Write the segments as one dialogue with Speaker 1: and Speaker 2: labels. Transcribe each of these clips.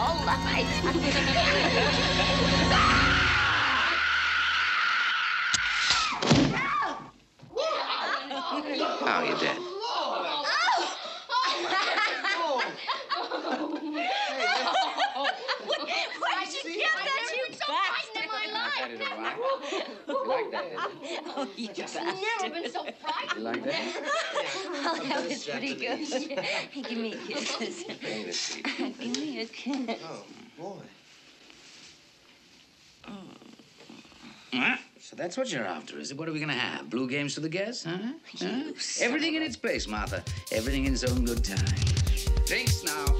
Speaker 1: all right.
Speaker 2: So
Speaker 1: that's what you're after, is it? What are we gonna have? Blue games for the guests, huh? huh? Everything in its place, Martha. Everything in its own good time. Drinks now.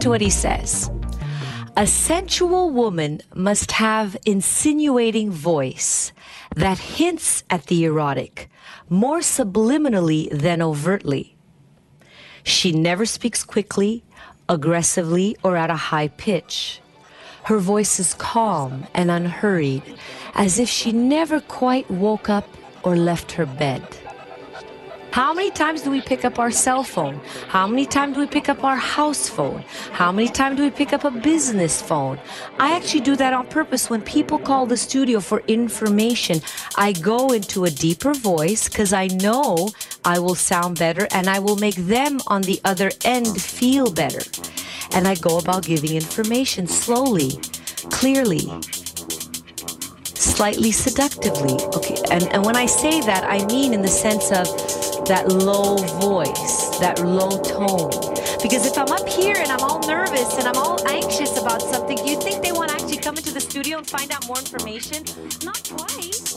Speaker 3: To what he says. A sensual woman must have insinuating voice that hints at the erotic more subliminally than overtly. She never speaks quickly, aggressively, or at a high pitch. Her voice is calm and unhurried, as if she never quite woke up or left her bed. How many times do we pick up our cell phone? How many times do we pick up our house phone? How many times do we pick up a business phone? I actually do that on purpose. When people call the studio for information, I go into a deeper voice because I know I will sound better and I will make them on the other end feel better. And I go about giving information slowly, clearly, slightly seductively. Okay, and, and when I say that, I mean in the sense of that low voice, that low tone. Because if I'm up here and I'm all nervous and I'm all anxious about something, do you think they want to actually come into the studio and find out more information? Not quite.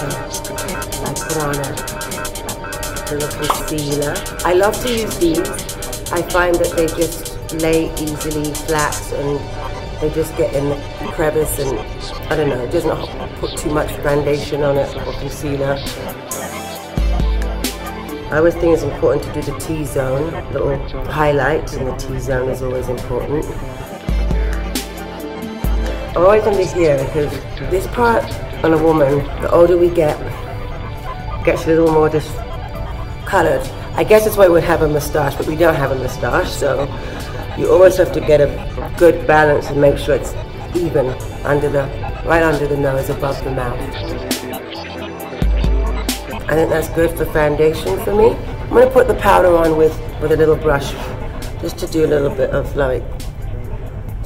Speaker 4: Little. I love to use these. I find that they just lay easily flat and they just get in the crevice and I don't know, it doesn't put too much foundation on it or concealer. I always think it's important to do the T-zone, little highlight and the T-zone is always important. I'm always under here because this part on a woman, the older we get, gets a little more just colored. I guess that's why we would have a moustache, but we don't have a moustache, so you always have to get a good balance and make sure it's even under the, right under the nose, above the mouth. I think that's good for foundation for me. I'm gonna put the powder on with, with a little brush, just to do a little bit of like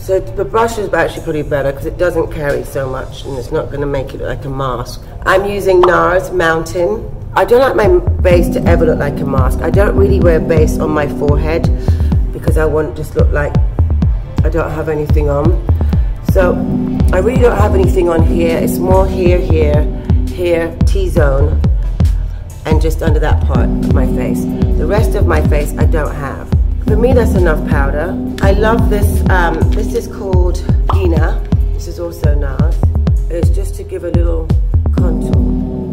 Speaker 4: so the brush is actually pretty better because it doesn't carry so much and it's not going to make it look like a mask. I'm using NARS Mountain. I don't like my base to ever look like a mask. I don't really wear base on my forehead because I want to just look like I don't have anything on. So I really don't have anything on here. It's more here, here, here, T-zone, and just under that part of my face. The rest of my face I don't have. For me, that's enough powder. I love this. Um, this is called Ina. This is also NARS. It's just to give a little contour.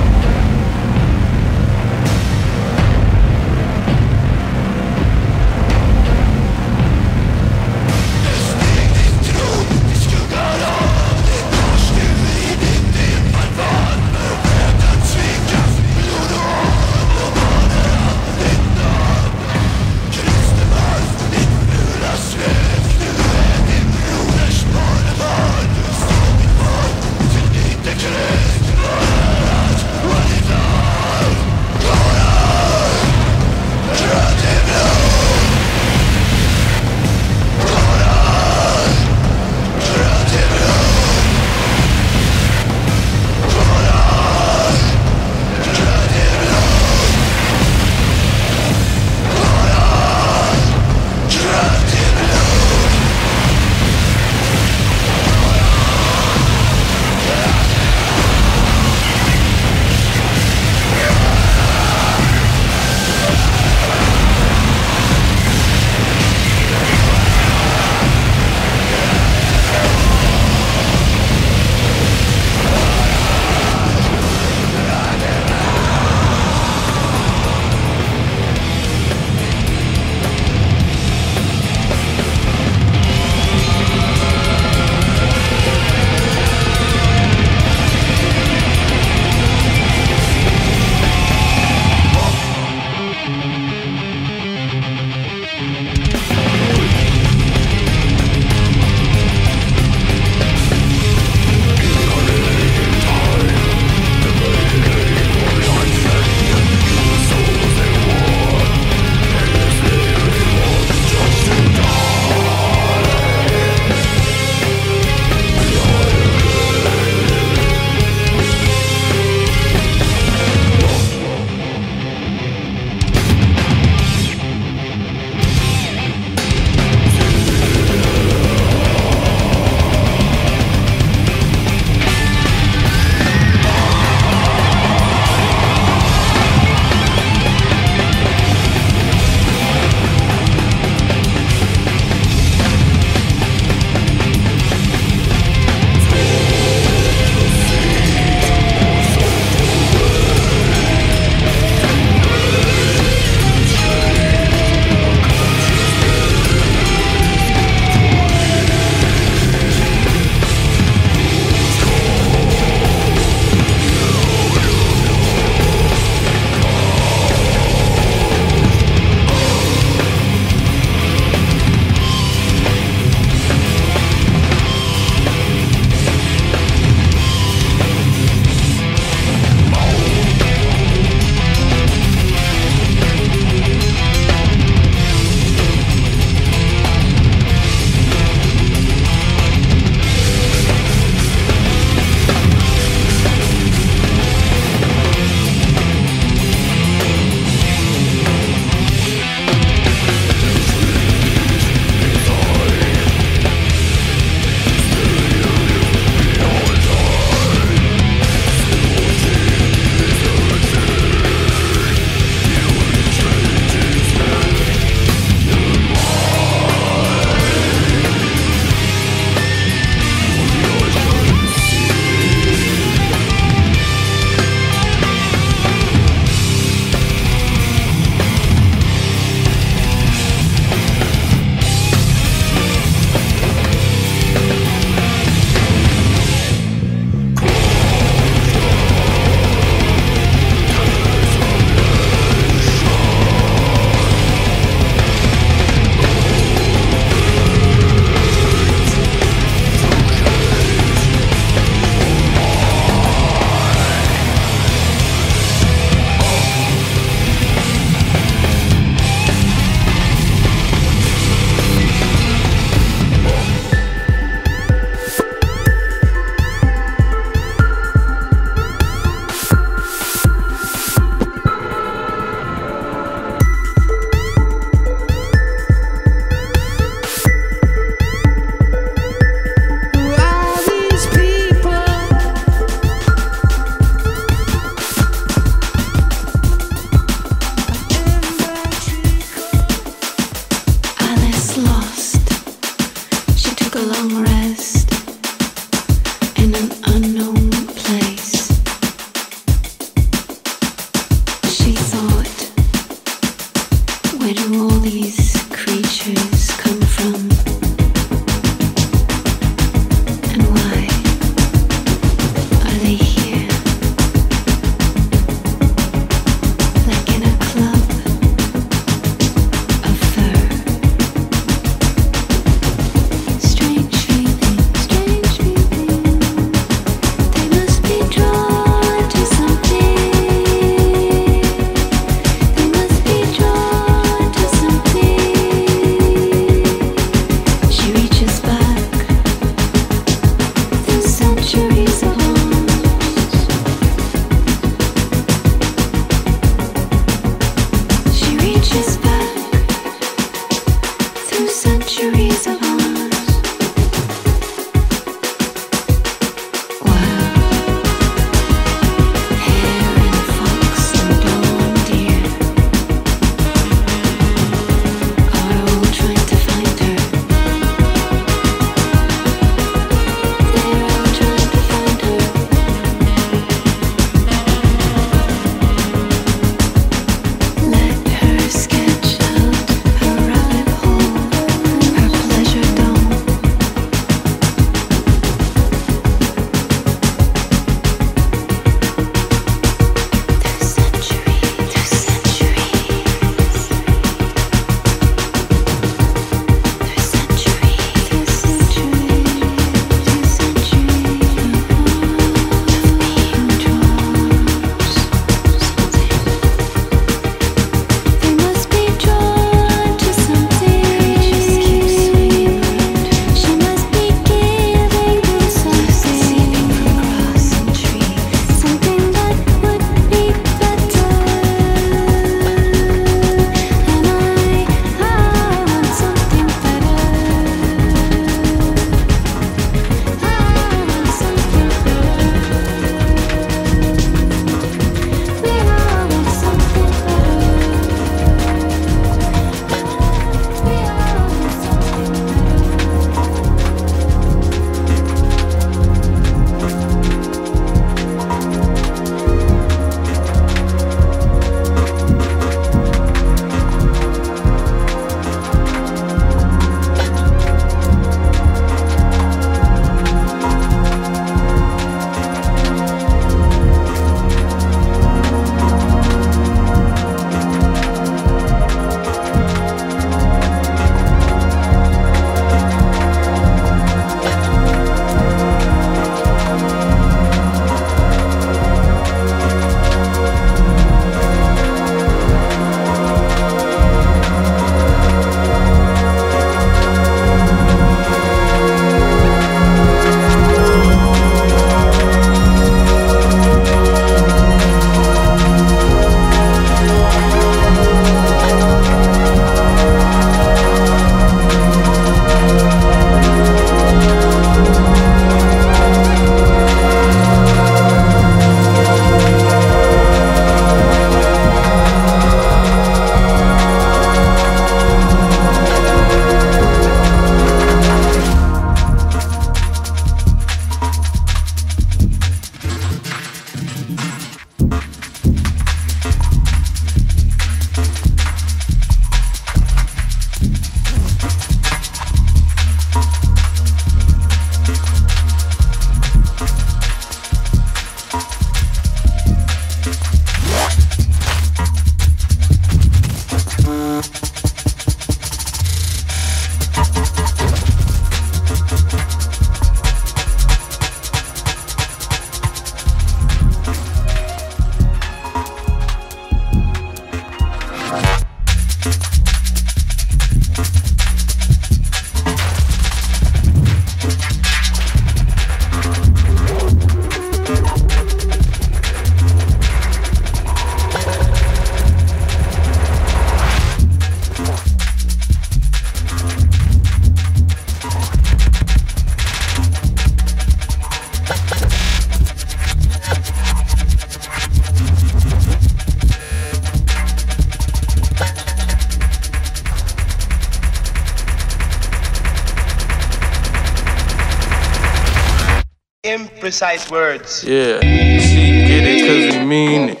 Speaker 5: Precise words.
Speaker 6: Yeah, get it cause he mean it.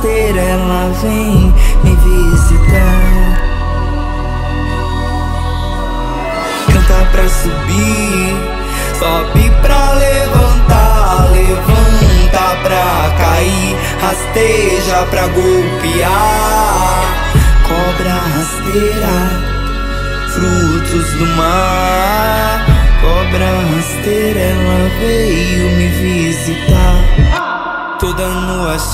Speaker 7: Rasteira, ela vem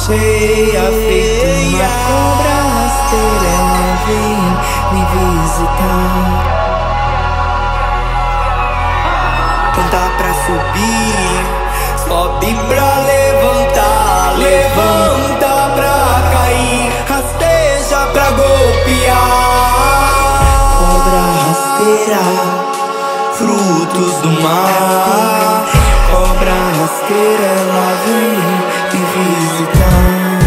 Speaker 7: cheia, feita uma cobra rasteira, ela vem me visitar. Canta pra subir, sobe pra levantar, levanta pra cair, rasteja pra golpear. Cobra rasteira frutos do mar. Cobra rasteira, ela vem me visitar.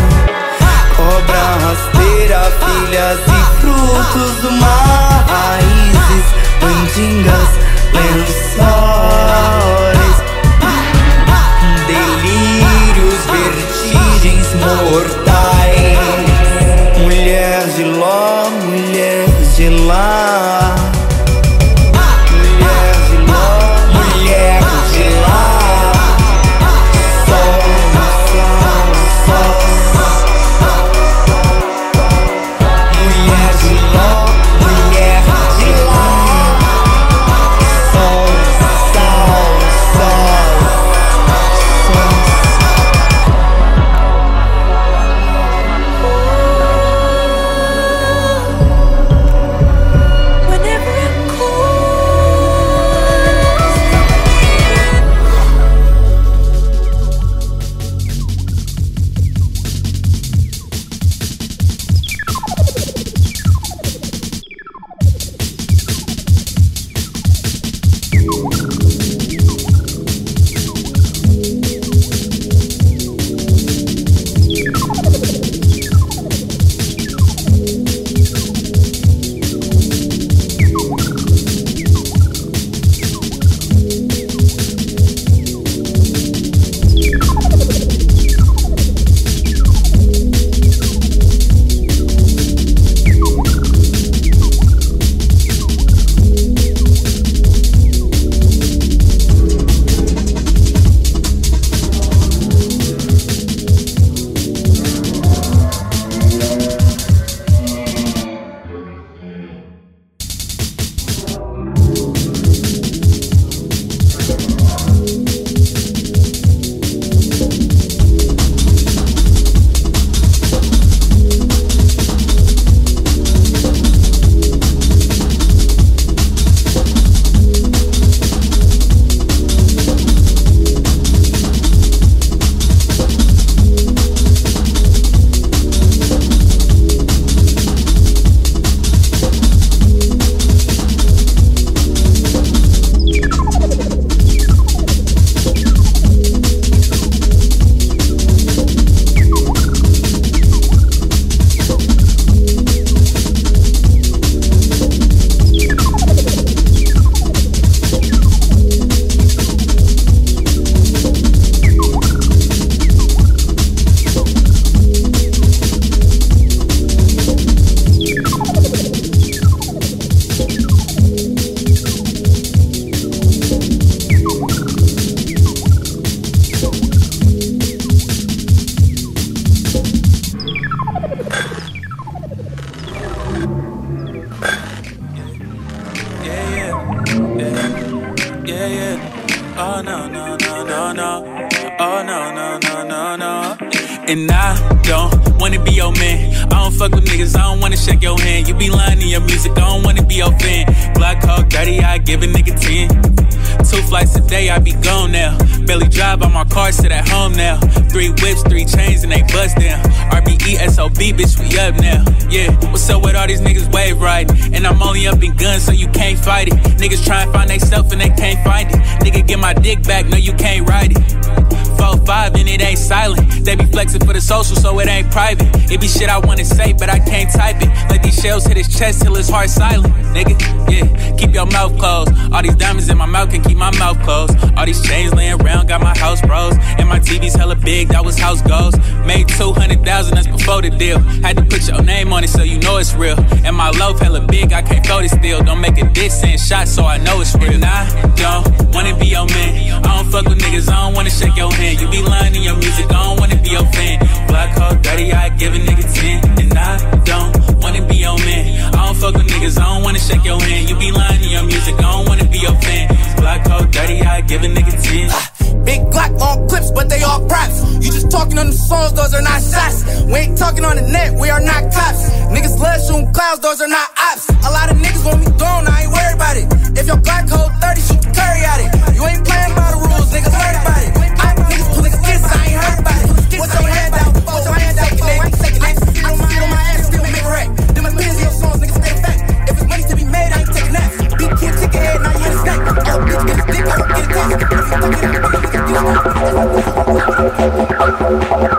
Speaker 7: Cobra rasteira, filhas e frutos do mar. Raízes, mandingas, lençóis. Delírios, vertigens mortais. Mulher de ló, mulher de lá.
Speaker 5: Niggas try and find they stuff and they can't find it. Nigga, get my dick back, no, you can't ride it. Four, five, and it ain't silent. They be flexing for the social, so it ain't private. It be shit I wanna say, but I can't type it. Let these shells hit his chest till his heart silent. Nigga, yeah, keep your mouth closed. All these diamonds in my mouth can keep my mouth closed. All these chains laying around got my house bros. And my TV's hella big, that was house goals. Made 200,000, that's before the deal. Had to put your name on it so you know it's real. And my loaf hella big, I can't throw it still. Don't make a diss and shot so I know it's real. And I don't wanna be your man. I don't fuck with niggas, I don't wanna shake your hand. You be lying in your music, I don't wanna be your fan. Black Hawk, dirty, I give a nigga 10. And I don't wanna be your man. I don't fuck with niggas, I don't wanna shake your hand. You be lying in your music, I don't wanna be your fan. Black Hawk, dirty, I give a nigga 10.
Speaker 8: Big Glock on clips, but they all props. You just talking on the songs, those are not shots. We ain't talking on the net, we are not cops. Niggas love shooting clouds, those are not ops. A lot of niggas want me thrown, I ain't worried about it. If your Glock hold I'm gonna take it, I'm gonna take it, I'm gonna take it.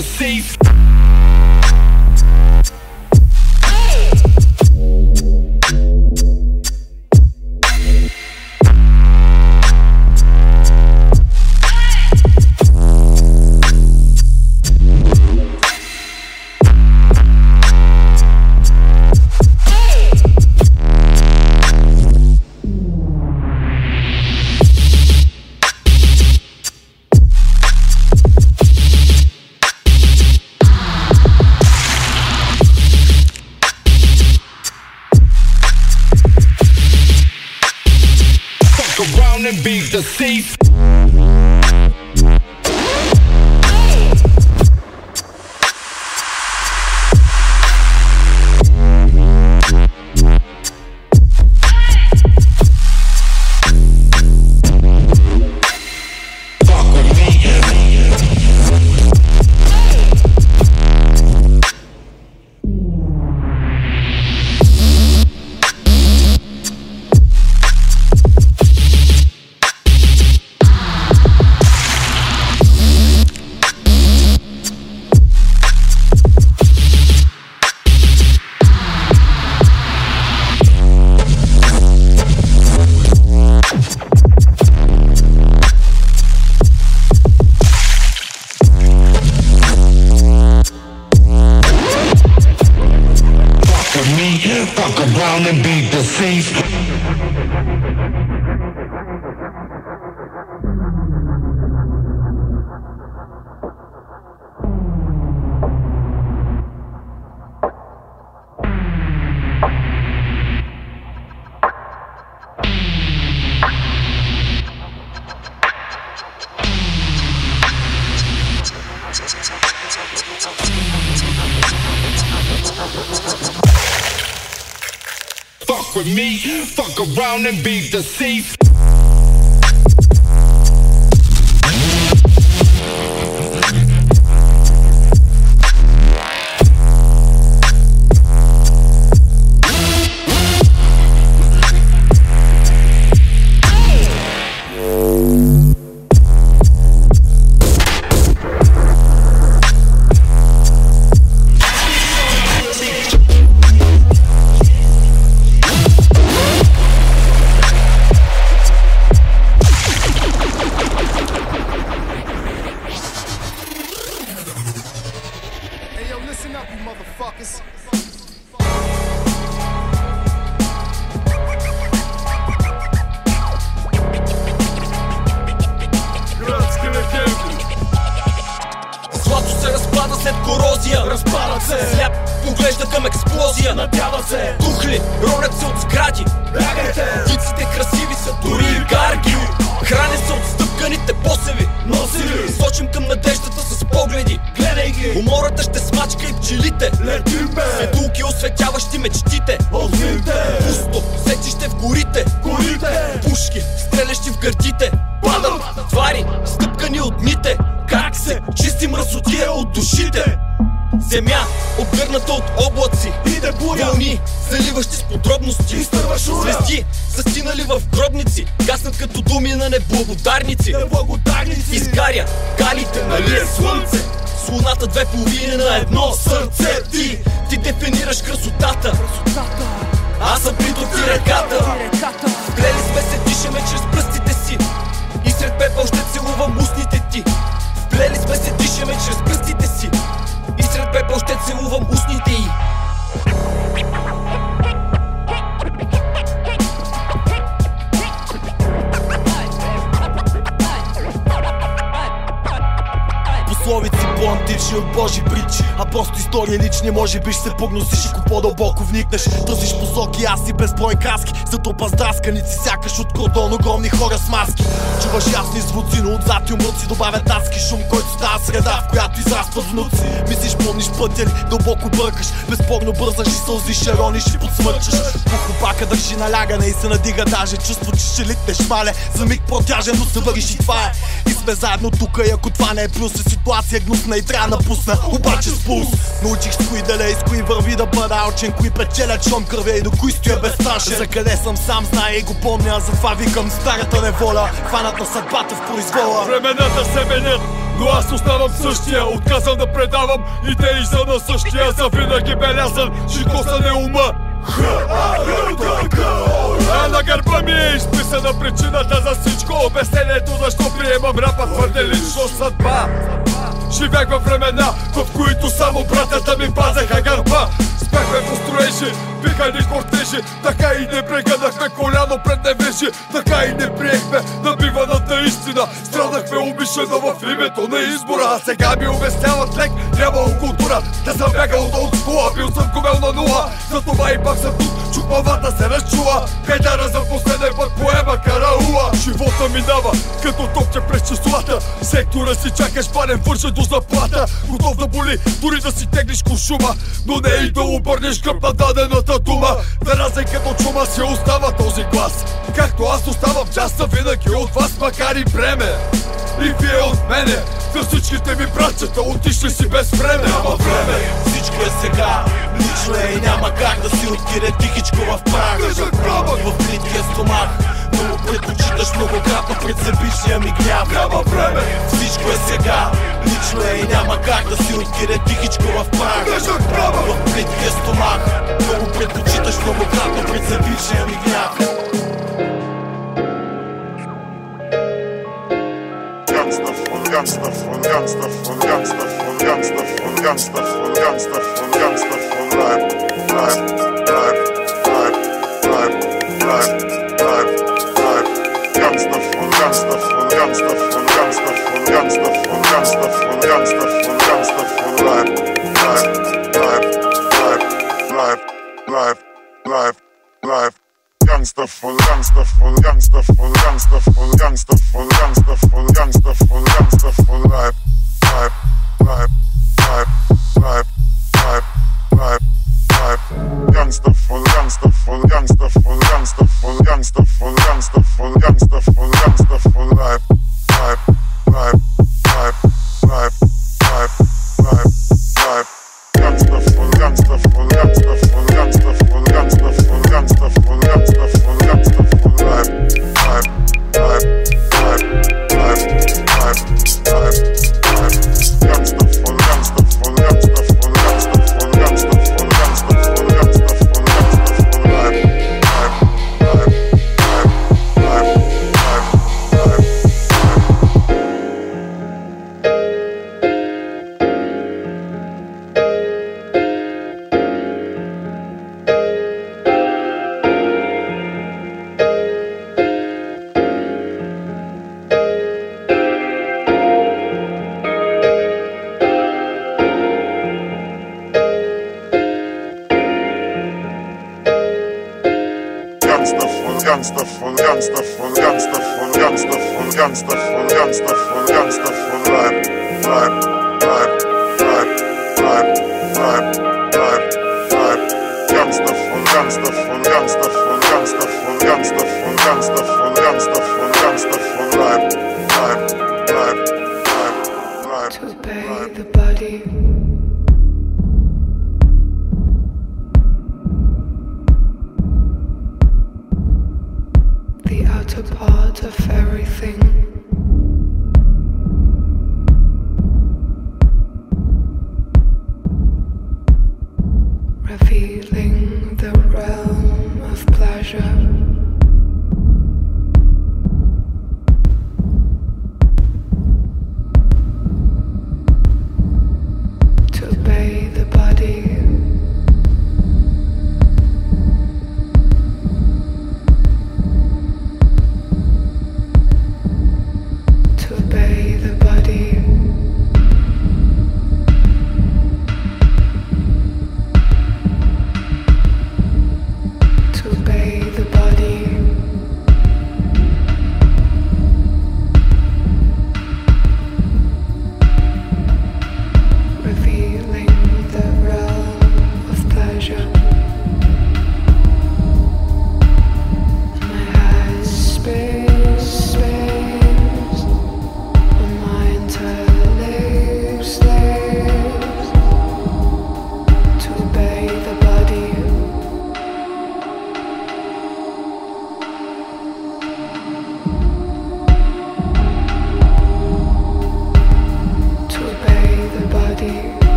Speaker 9: And
Speaker 10: be be
Speaker 11: just see Безспорно бързаш и и
Speaker 12: държи налягане и се надига даже Чувство, че ще литнеш. Мале За миг протяжен, но се върши. Това е. И сме заедно тука и ако това не е плюс Е ситуация гнусна и трябва напусна. Обаче с пулс. Научих с кои да лей, с кои върви да бъда алчен Кои печелят шом кръвя и до кои стоя безстрашен. За къде съм сам знае и го помня Затова викам старата неволя. Хванат на съдбата в произвола.
Speaker 13: Времената се менят но аз оставам същия Отказвам да предавам идеи за на същия. За винаги белязан, жикоса не ума. А на гърба ми е изписана причината за всичко. Обяснението защо приемам рапа твърде лично съдба. Живех във времена, в които само братята ми пазеха гърба. Спехме по строежи, биха ни кортежи Така и не прегънахме коляно пред невежи. Така и не приехме набиваната истина Страдахме умишлено в името на избора. А сега ми обясняват лек, нямало култура. Да съм бягал от скула, бил съм комел на нула. Затова и пак съм тук, чукмавата се разчува. Петъра за последен път поема караула. Живота минава, като топче през числата. Сектора си чакаш панен вършен до заплата. Готов да боли, дори да си теглиш кошума Но не и да обърнеш към на дадената дума. Заразен като чума си остава този глас. Както аз оставам част винаги от вас, макар и бреме. И вие от мене, за всичките ми братчета Отишли си без време, ама време
Speaker 12: Всичко е сега, лично е и няма как да си откиде тихичко в прах В плиткия стомах му предпочиташ многократно пред себишния ми гняв
Speaker 13: Трябва време,
Speaker 12: всичко е сега. Лично е и няма как да си откине тихичко в прах. В плиткия стомах. Първо предпочиташ многократно пред себишния ми гняв.
Speaker 14: Gangster, Gangster, Gangster, Gangster, Gangster, Gangster, Gangster, Gangster, Gangster, Gangster, Gangster, Gangster, Gangster, Young stuff
Speaker 15: for
Speaker 16: life.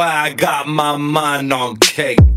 Speaker 16: I got my mind on cake.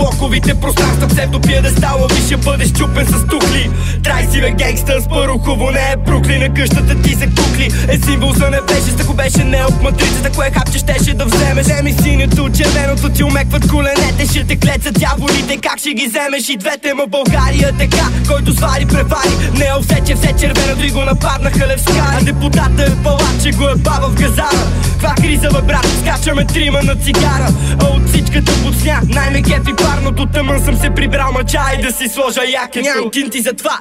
Speaker 17: Блоковите пространства Псевдо пиедестала ви ще бъде щупен с тухли Трай си бе генгста с парухово не е Бруклина Къщата ти за кукли. Е символ за небеже Ако беше не от матрицата, кое хапче щеше да вземеш? Вземи синьото, червеното ти умекват коленете Ще те клецат дяволите, как ще ги вземеш? И двете ма България така, който свари превари. Не е овсече, все червено, дри го нападнаха левскари А депутата е палаче, го е баба в газара. Каква криза бе брат, скачаме трима на цигара. А от всичката подсня, най-ме кефи парното Тъмън съм се прибрал мача и да си сложа якето. Ням кинти за това,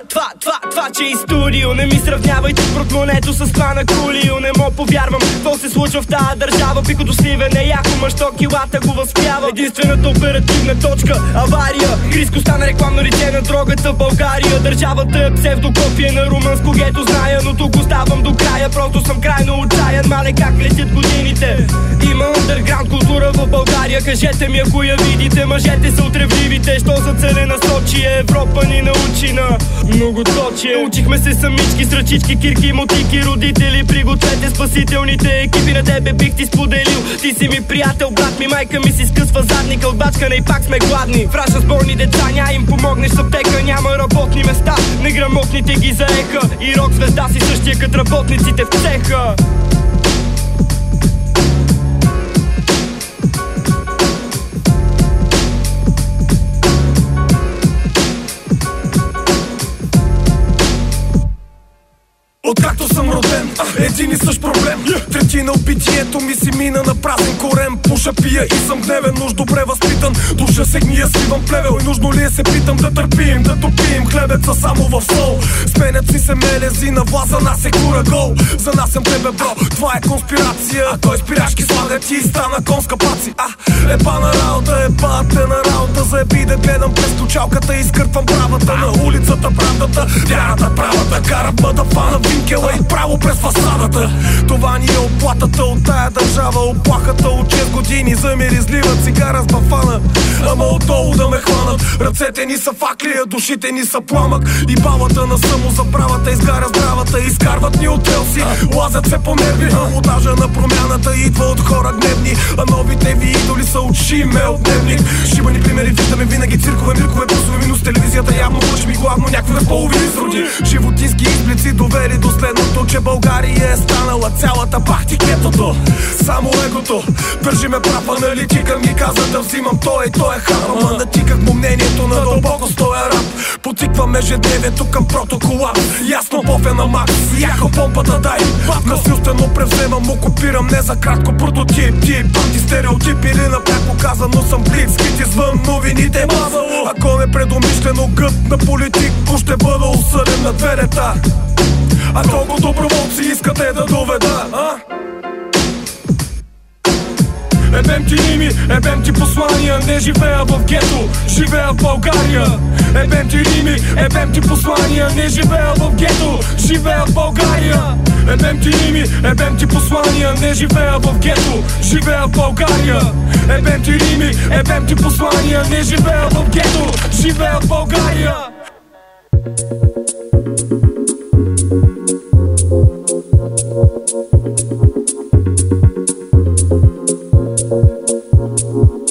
Speaker 17: това, че е студио Не ми сравнявайте с портмонето с това на кулио. Не мога повярвам, какво се случва в тази държава. Пикото сливен е яко, мащо килата го възпява. Единствената оперативна точка, авария. Хриско стана рекламно лице на дрогата България. Държавата е псевдокопия на румънско гето зная Но тук оставам до края, просто съм крайно отчаян. Мале как летят годините? Има underground култура в България. Кажете ми ако я видите, мъжете са отревливите. Що за целенасочие Европа ни научи на многоточие. Учихме се самички с ръчички, кирки, мотики Родители, пригответе спасителните екипи На тебе бих ти споделил. Ти си ми приятел, брат ми, майка ми си скъсва задника От бачкане и пак сме гладни. Фраша с болни деца, ня им помогнеш с аптека Няма работни места, неграмотните ги заеха И рок звезда си същия като работниците в цеха
Speaker 18: Битието ми си мина на празен корем. Пуша пия и съм гневен, уж добре възпитан. Душа се гния, сливам плевел. И нужно ли е се питам Да търпим, да топим хлебеца само в сол. Сменят си се мелези на власт, за нас е кура гол. За нас съм тебе бро, това е конспирация. А той спирашки слага ти и стана конска паци. А, епа на работа, епа те на Заеби да гледам през ключалката и изкърпвам правата На улицата правдата, вярата правата Кара бъда фана винкела и право през фасадата. Това ни е оплатата от тая държава Оплахата от 6 години. За миризлива цигара с бафана Ама отдолу да ме хванат. Ръцете ни са факли, а душите ни са пламък. И балата на самозаправата изгаря здравата Изкарват ни от релси, лазят се по нерви А Лудажа на промяната идва от хора гневни. А новите ви идоли са от шиме от дневник Шибани примери виждаме винаги циркове, миркове, плюсове, минус телевизията Явно лъж ми главно някакви разполови изроди Животински изблици довели до следното Че България е станала цялата бахтикетото Само егото Държи ме прав аналитикът ми каза да взимам той той е хап Ама натиках му мнението на дълбоко стоя рап. Потиквам ежедневието към протокола Ясно пофе на Макс Яха помпата дай. Насилствено превземам, окупирам не за кратко прототип Тип, антистереотип или напряко казано съм блиц Скит извън новините мазало. Ако не предумишлено гъб на политик Ще бъда осъден на две лета
Speaker 19: А колкото промоции искате да доведа, а? Ебем ти рими, ебем ти послания Не живея в гето, живея в България. Ебем ти рими, ебем ти послания Не живея в гето, живея в България. Ебем ти рими, ебем ти послания Не живея в гето, живея в България
Speaker 18: Ebem ty rimy, ebem ty posłania Nie żywe obok ghetto,
Speaker 20: żywe od Bułgaria Thank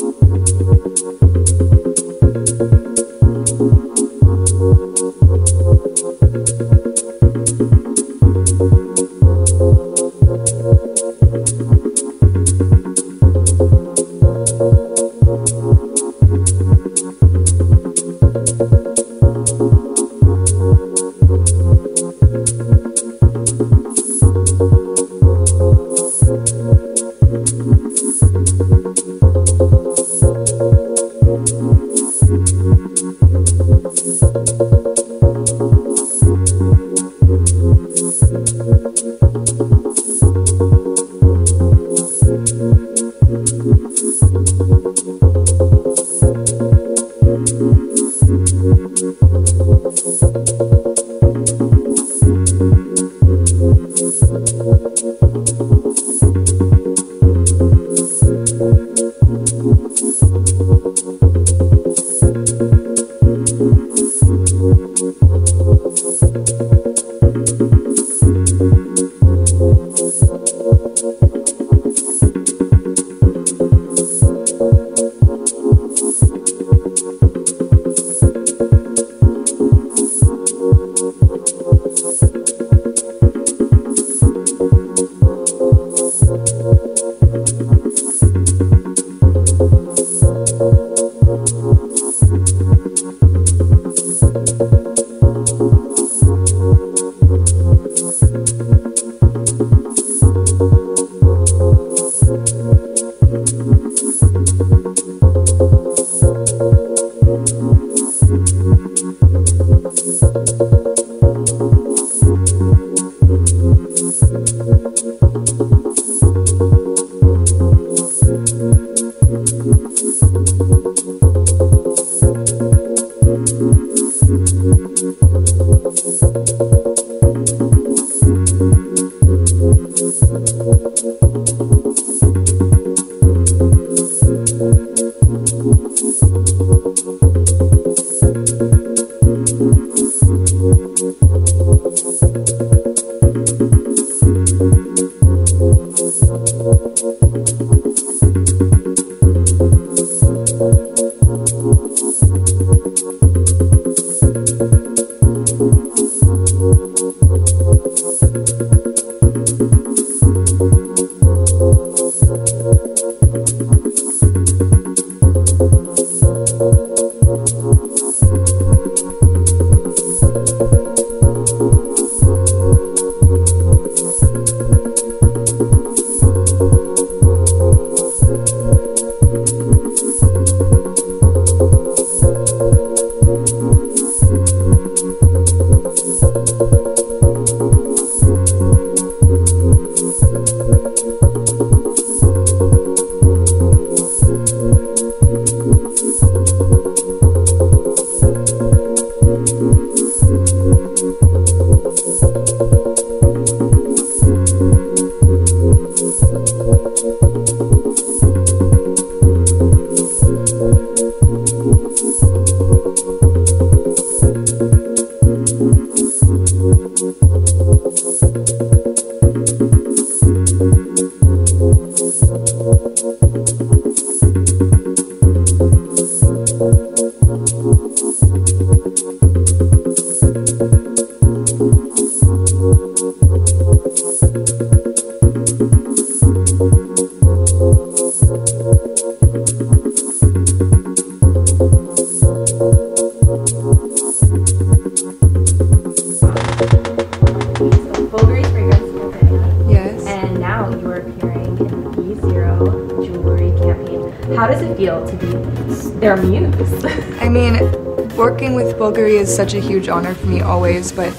Speaker 20: Bulgari is such a huge honor for me always, but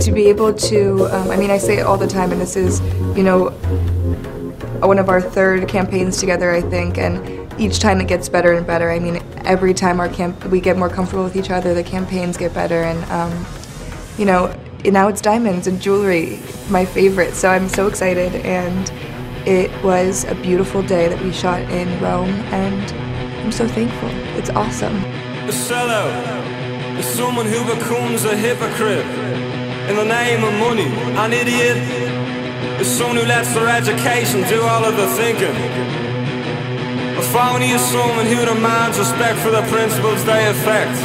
Speaker 21: to be able to, um, I mean, I say it all the time, and this is, you know, one of our third campaigns together, I think, and each time it gets better and better. I mean, every time our camp we get more comfortable with each other, the campaigns get better, and um, you know, now it's diamonds and jewelry, my favorite. So I'm so excited, and it was a beautiful day that we shot in Rome, and I'm so thankful. It's awesome.
Speaker 22: Is someone who becomes a hypocrite in the name of money. An idiot is someone who lets their education do all of the thinking. A phony is someone who demands respect for the principles they affect.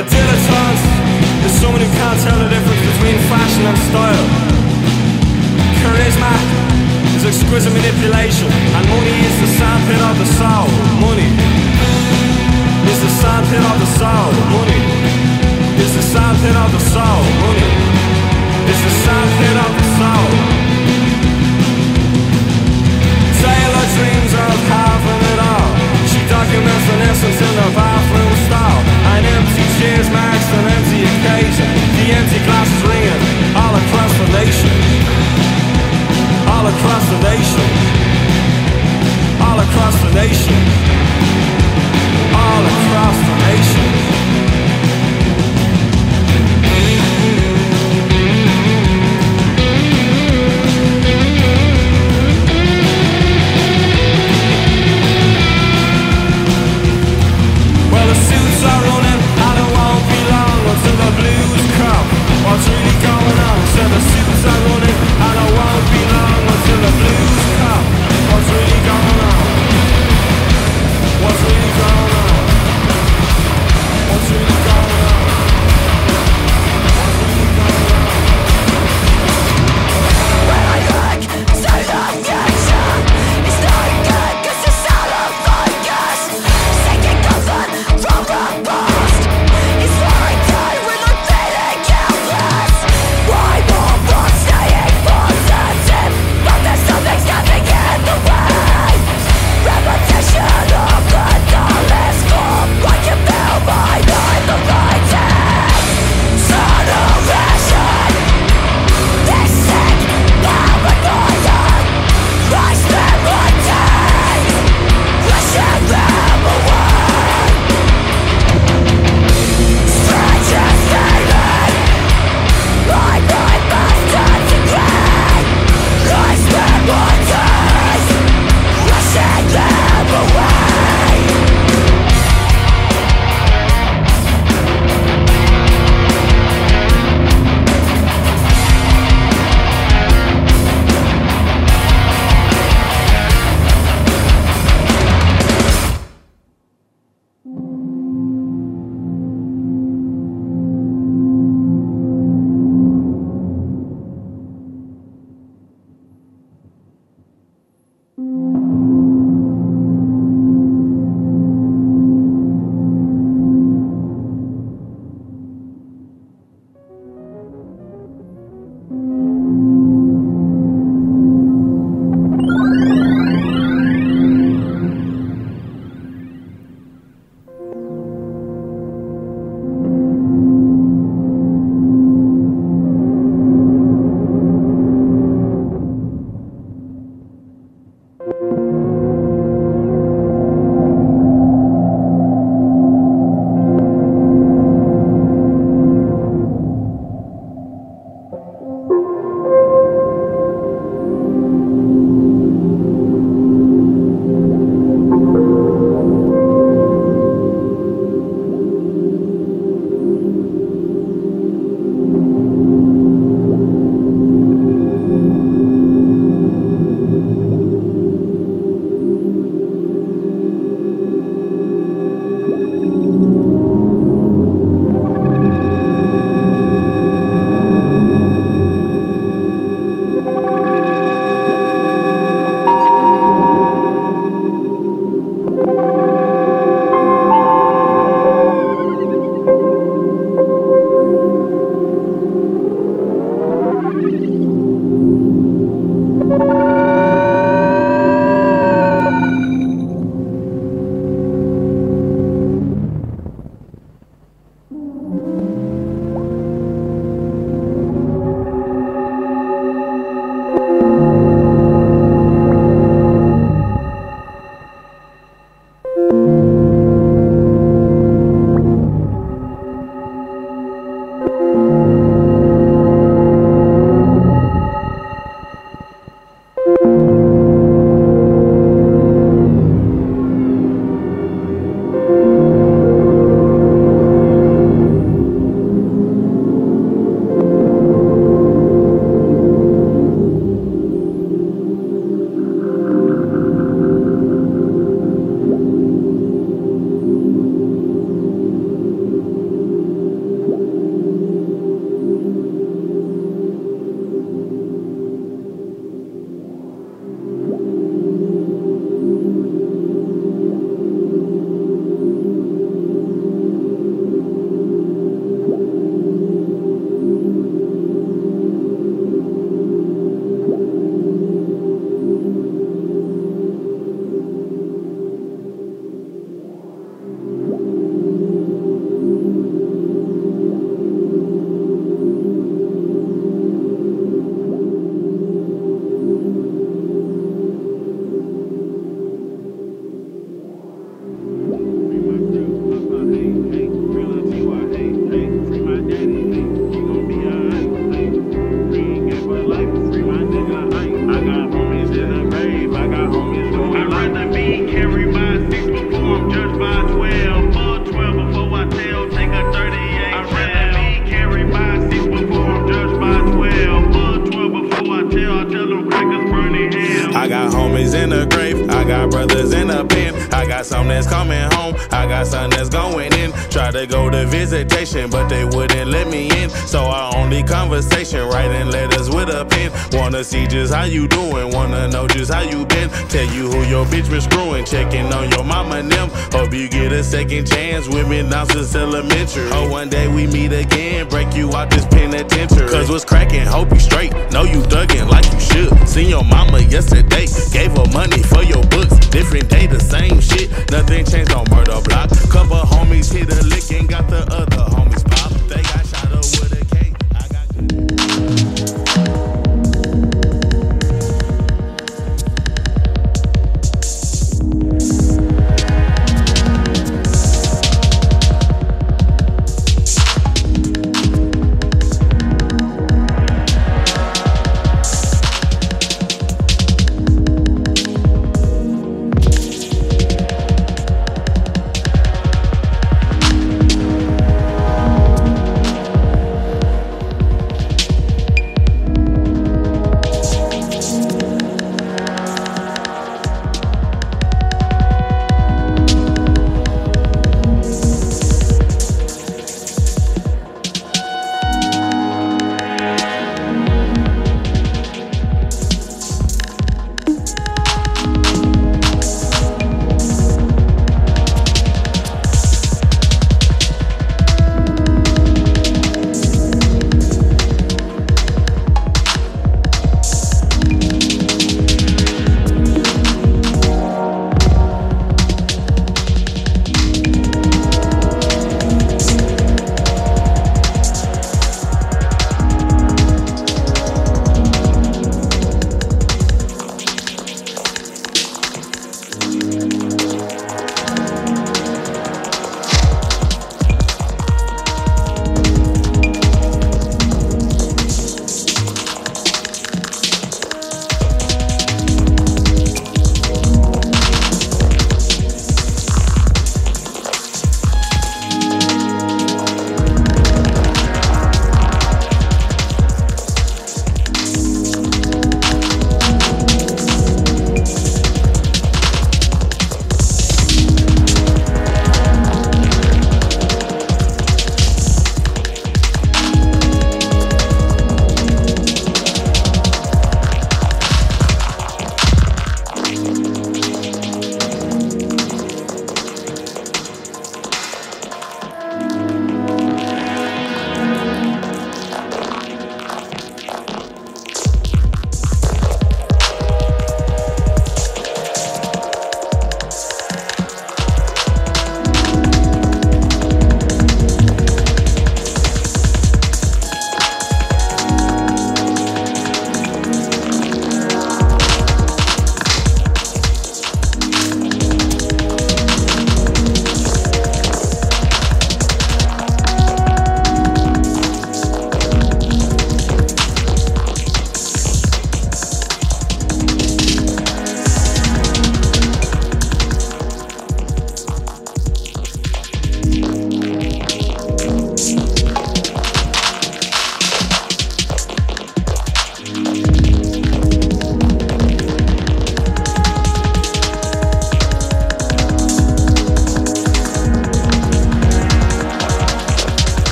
Speaker 22: A dilettante is someone who can't tell the difference between fashion and style. Charisma is exquisite manipulation, and money is the sandpit of the soul. Money the sandpit of the soul. Money is the sandpit of the soul. Money is the sandpit of the soul. Taylor dreams of having it all. She documents an essence in the bathroom stall. An empty cheers marks an empty occasion. The empty glass is ringing all across the nation. All across the nation. All across the nation
Speaker 23: all across the
Speaker 24: nation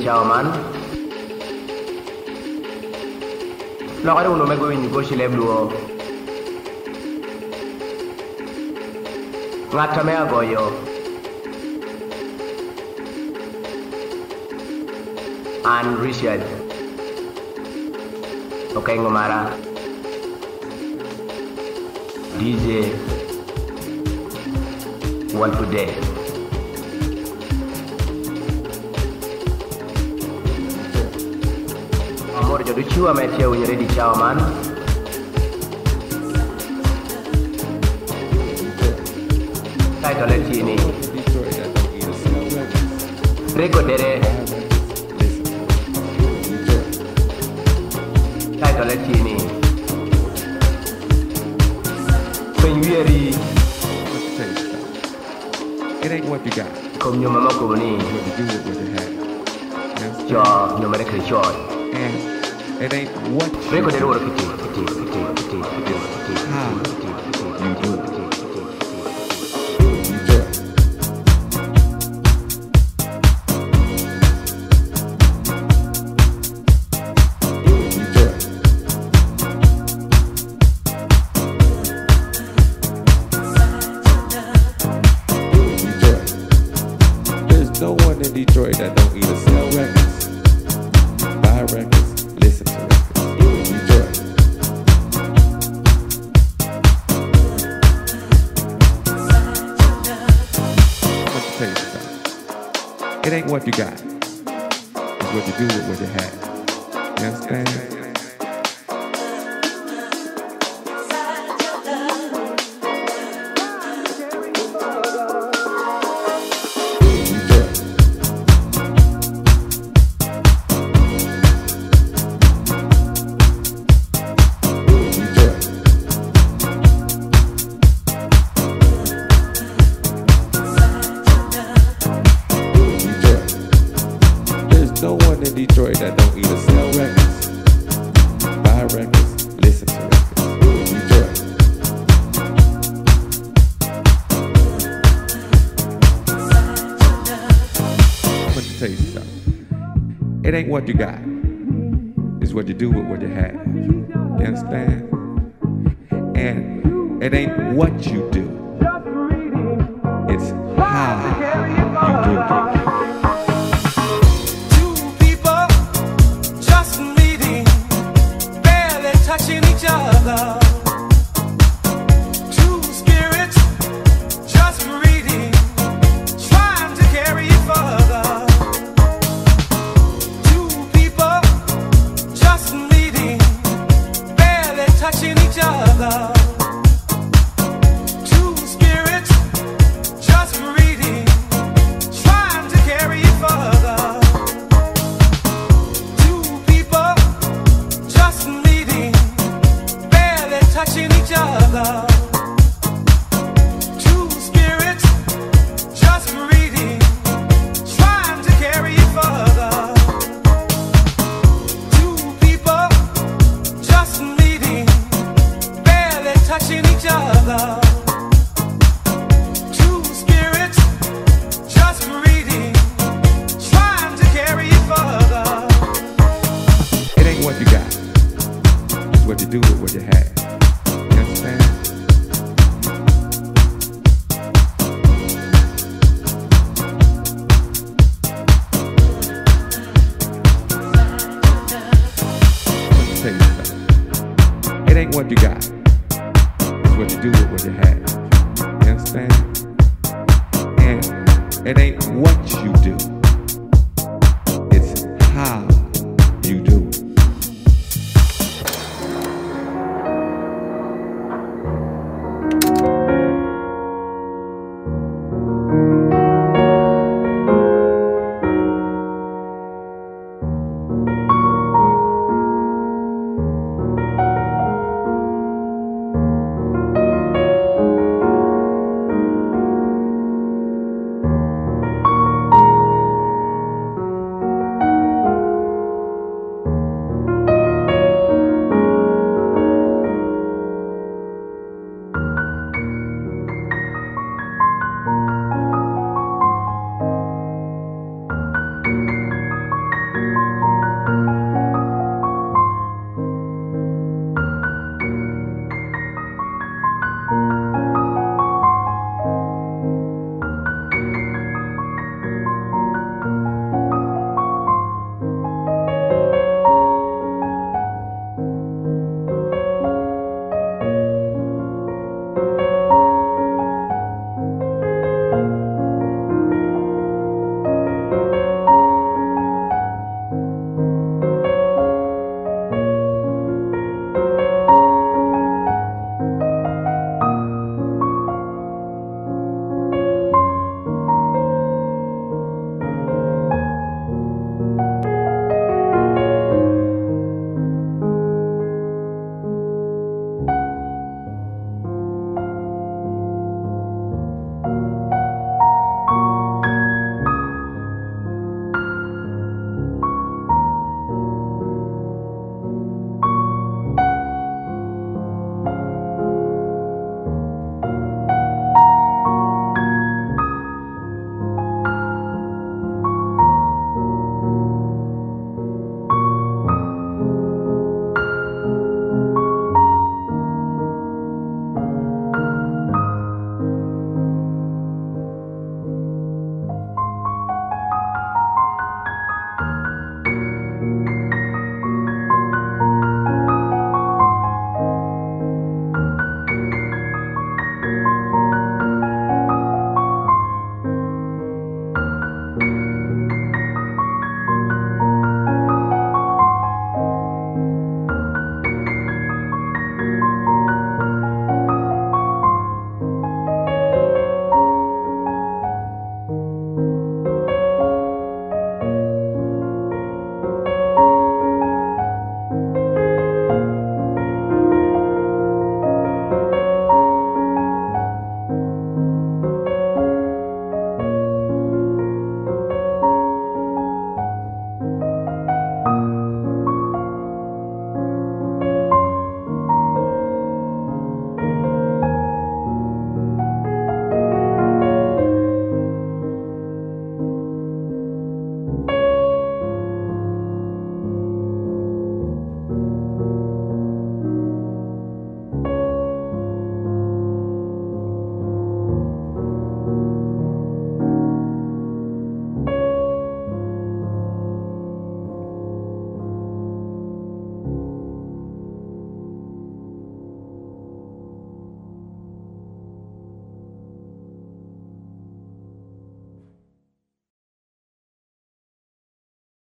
Speaker 24: Chairman. Lagare uno me gwen goshi lebluo. Ng'ato me agoyo. An Richard.
Speaker 25: Okay ngumara. you are my fair with do with what they have.